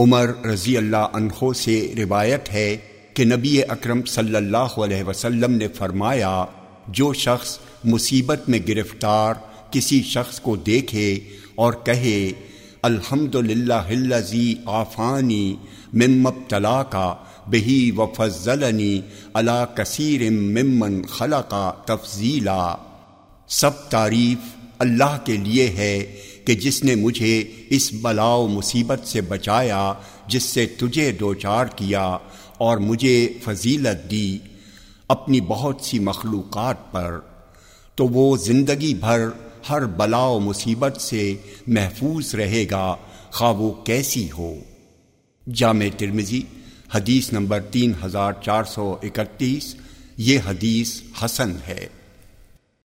عمر رضی اللہ عنہ سے روایت ہے کہ نبی اکرم صلی اللہ علیہ وسلم نے فرمایا، جو شخص مصیبت میں گرفتار کسی شخص کو دیکھے اور کہے الحمد للہ آفانی ممب تلا کا بہی و فضلنی اللہ کثیر ممن خلا کا تفضیلا۔ سب تعریف اللہ کے لیے ہے کہ جس نے مجھے اس بلاؤ مصیبت سے بچایا، جس سے تجھے دوچار کیا اور مجھے فضیلت دی اپنی بہت سی مخلوقات پر، تو وہ زندگی بھر ہر بلاؤ مصیبت سے محفوظ رہے گا، خواہ وہ کیسی ہو۔ جامع ترمزی حدیث نمبر تین ہزار چار سو اکتیس، یہ حدیث حسن ہے۔